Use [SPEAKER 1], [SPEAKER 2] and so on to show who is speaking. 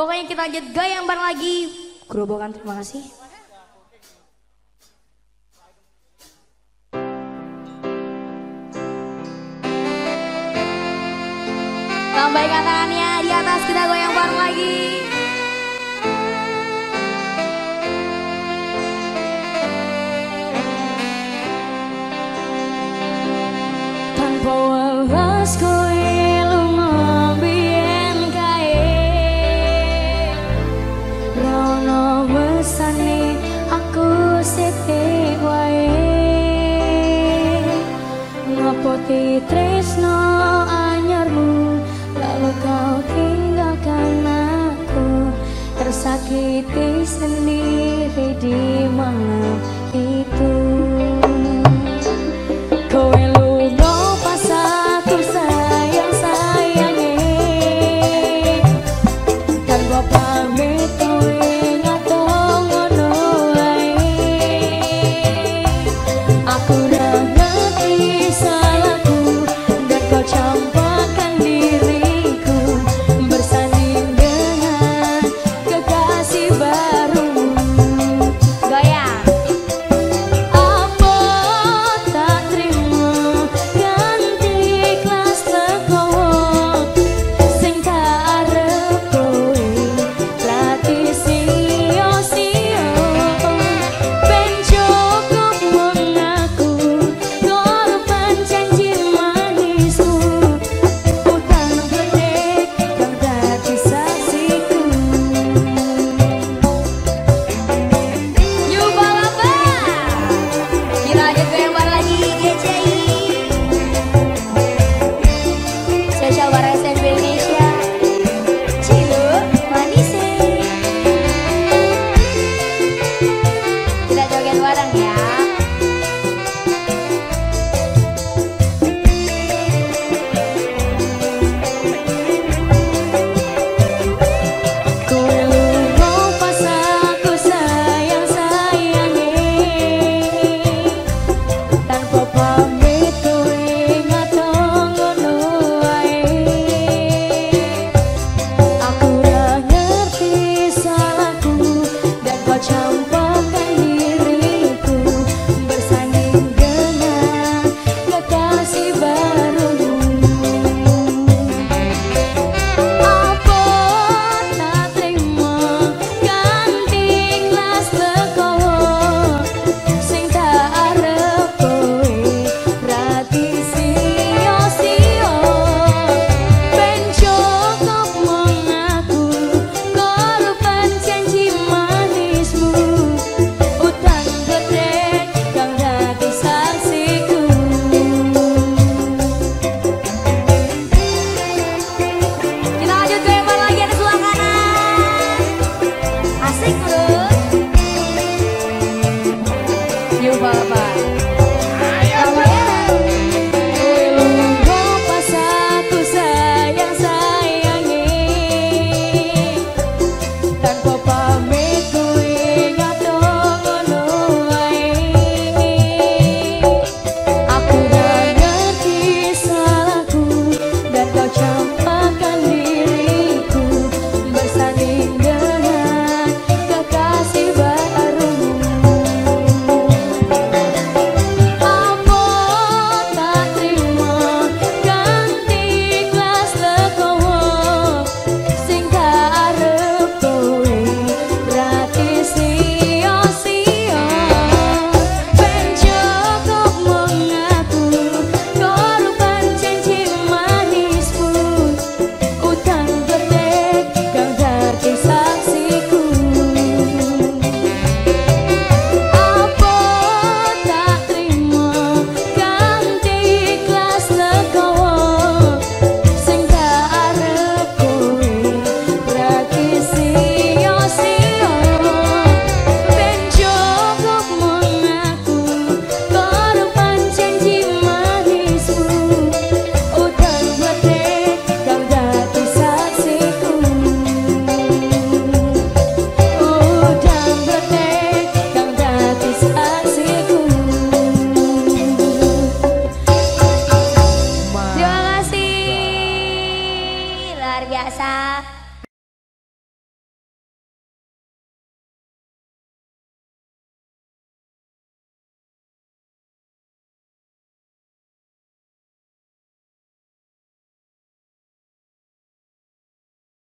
[SPEAKER 1] Pokoknya kita lanjut gayang bareng lagi. Gerobokan terima kasih. Sampai tangannya di atas kita goyang bareng lagi.
[SPEAKER 2] Tanpa walas
[SPEAKER 1] goyang. listening. São Paulo.